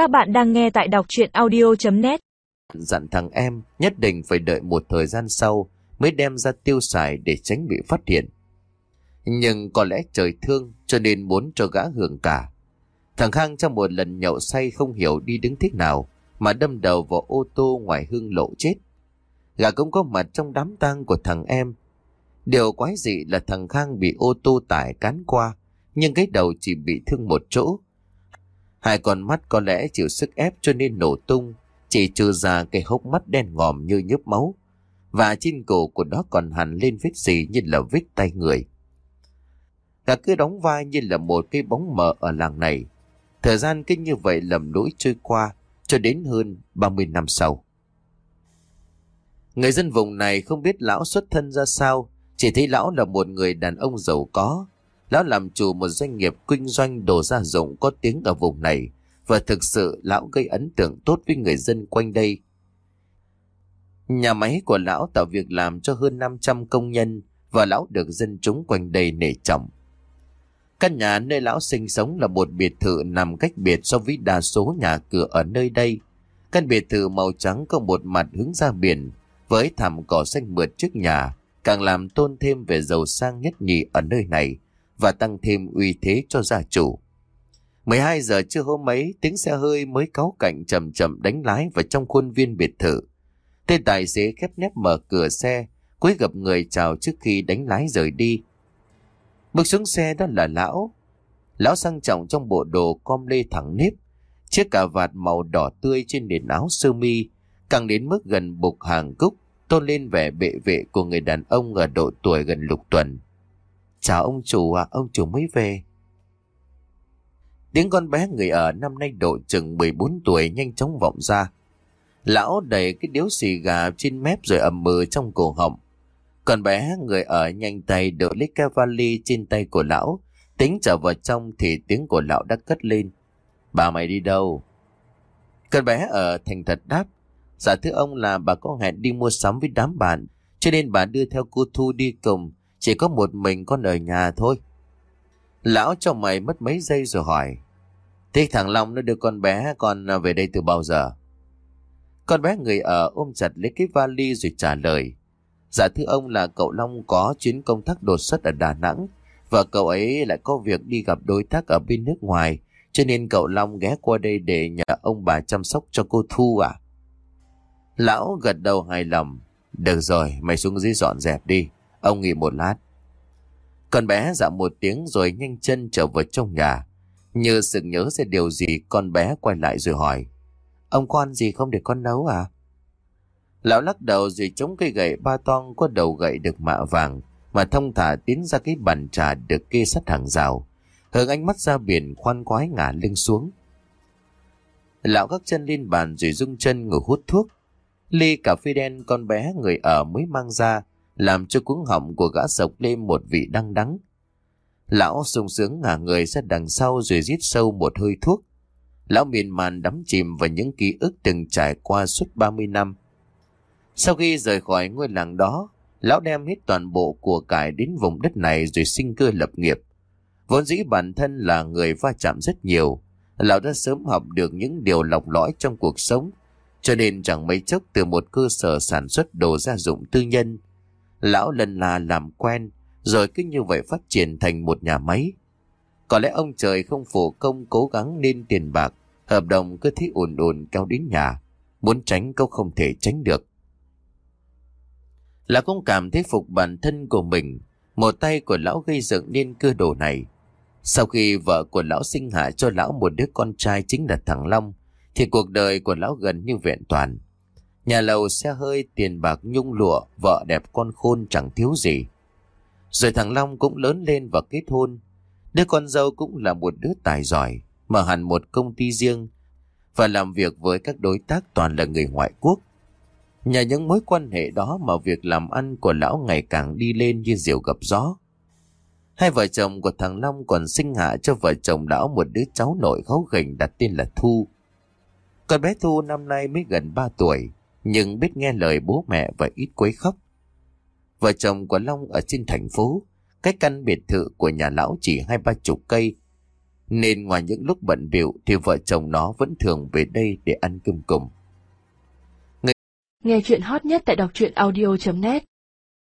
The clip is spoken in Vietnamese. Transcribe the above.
Các bạn đang nghe tại đọc chuyện audio.net Dặn thằng em nhất định phải đợi một thời gian sau mới đem ra tiêu xài để tránh bị phát hiện. Nhưng có lẽ trời thương cho nên muốn cho gã hưởng cả. Thằng Khang trong một lần nhậu say không hiểu đi đứng thích nào mà đâm đầu vào ô tô ngoài hương lộ chết. Gã cũng có mặt trong đám tang của thằng em. Điều quái dị là thằng Khang bị ô tô tải cán qua, nhưng cái đầu chỉ bị thương một chỗ. Hai con mắt có lẽ chịu sức ép cho nên nổ tung, chỉ trừ ra cái hốc mắt đen ngòm như nhớp máu. Và trên cổ của nó còn hẳn lên vết gì như là vết tay người. Gã cứ đóng vai như là một cái bóng mờ ở làng này. Thời gian cứ như vậy lầm lũi trôi qua cho đến hơn 30 năm sau. Người dân vùng này không biết lão xuất thân ra sao, chỉ thấy lão là một người đàn ông giàu có, Lão làm chủ một doanh nghiệp kinh doanh đồ gia dụng có tiếng ở vùng này và thực sự lão gây ấn tượng tốt với người dân quanh đây. Nhà máy của lão tạo việc làm cho hơn 500 công nhân và lão được dân chúng quanh đây nể trọng. Căn nhà nơi lão sinh sống là một biệt thự nằm cách biệt so với đa số nhà cửa ở nơi đây. Căn biệt thự màu trắng có một mặt hướng ra biển với thảm cỏ xanh mượt trước nhà, càng làm tôn thêm về giàu sang nhất nhì ở nơi này và tăng thêm uy thế cho gia chủ. 12 giờ trưa hôm ấy, tiếng xe hơi mới cáu cảnh chậm chậm đánh lái vào trong khuôn viên biệt thự. Tên tài xế khép nép mở cửa xe, cúi gặp người chào trước khi đánh lái rời đi. Bước xuống xe đó là lão. Lão sang trọng trong bộ đồ com lê thẳng nếp, chiếc cà vạt màu đỏ tươi trên nền áo sơ mi, càng đến mức gần bục hàng cúc, tôn lên vẻ bệ vệ của người đàn ông ở độ tuổi gần lục tuần. Chào ông chủ à, ông chủ mới về. Tiếng con bé người ở năm nay độ chừng 14 tuổi nhanh chóng vọng ra. Lão đẩy cái điếu xì gà trên mép rồi ầm mừ trong cổ họng. Còn bé người ở nhanh tay đỡ lấy cái vali trên tay của lão. Tính trở vào trong thì tiếng của lão đã cất lên. Bà mày đi đâu? Con bé ở thành thật đáp. Dạ thưa ông là bà có hẹn đi mua sắm với đám bạn. Cho nên bà đưa theo cô Thu đi cùng. Chỉ có một mình con ở nhà thôi. Lão cho mày mất mấy giây rồi hỏi. Thế thằng Long nó đưa con bé con về đây từ bao giờ? Con bé người ở ôm chặt lấy cái vali rồi trả lời. Dạ thưa ông là cậu Long có chuyến công tác đột xuất ở Đà Nẵng và cậu ấy lại có việc đi gặp đối tác ở bên nước ngoài cho nên cậu Long ghé qua đây để nhờ ông bà chăm sóc cho cô Thu à? Lão gật đầu hài lòng. Được rồi, mày xuống dưới dọn dẹp đi. Ông nghỉ một lát. Con bé dạ một tiếng rồi nhanh chân trở vào trong nhà. Như sự nhớ ra điều gì, con bé quay lại rồi hỏi. Ông con gì không để con nấu à? Lão lắc đầu rồi chống cây gậy ba toang có đầu gậy được mạ vàng mà thông thả tiến ra cái bàn trà được kê sắt hàng rào. Hướng ánh mắt ra biển khoan quái ngả lưng xuống. Lão gác chân lên bàn rồi rung chân ngồi hút thuốc. Ly cà phê đen con bé người ở mới mang ra làm cho cuống họng của gã sộc lên một vị đắng đắng. Lão sung sướng ngả người ra đằng sau rồi rít sâu một hơi thuốc. Lão miền màn đắm chìm vào những ký ức từng trải qua suốt 30 năm. Sau khi rời khỏi ngôi làng đó, lão đem hết toàn bộ của cải đến vùng đất này rồi sinh cơ lập nghiệp. Vốn dĩ bản thân là người va chạm rất nhiều, lão đã sớm học được những điều lọc lõi trong cuộc sống, cho nên chẳng mấy chốc từ một cơ sở sản xuất đồ gia dụng tư nhân, Lão lần là làm quen, rồi cứ như vậy phát triển thành một nhà máy. Có lẽ ông trời không phụ công cố gắng nên tiền bạc, hợp đồng cứ thế ồn ồn kéo đến nhà, muốn tránh câu không thể tránh được. Lão cũng cảm thấy phục bản thân của mình, một tay của lão gây dựng nên cơ đồ này. Sau khi vợ của lão sinh hạ cho lão một đứa con trai chính là thằng Long, thì cuộc đời của lão gần như vẹn toàn. Nhà lầu xe hơi tiền bạc nhung lụa, vợ đẹp con khôn chẳng thiếu gì. Rồi thằng Long cũng lớn lên và kết hôn. Đứa con dâu cũng là một đứa tài giỏi, mở hẳn một công ty riêng và làm việc với các đối tác toàn là người ngoại quốc. Nhờ những mối quan hệ đó mà việc làm ăn của lão ngày càng đi lên như diều gặp gió. Hai vợ chồng của thằng Long còn sinh hạ cho vợ chồng lão một đứa cháu nội kháu gành đặt tên là Thu. Con bé Thu năm nay mới gần 3 tuổi, nhưng biết nghe lời bố mẹ và ít quấy khóc. Vợ chồng của Long ở trên thành phố, cách căn biệt thự của nhà lão chỉ hai ba chục cây. Nên ngoài những lúc bận biểu thì vợ chồng nó vẫn thường về đây để ăn cơm cùng. Nghe chuyện hot nhất tại đọc truyện audio.net